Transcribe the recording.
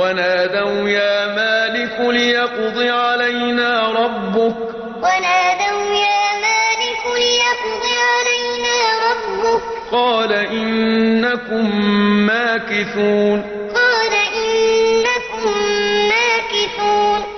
ونادوا يا مالك ليقض علينا ربك. ونادوا يا مالك ليقض علينا ربك. قال إنكم ماكثون.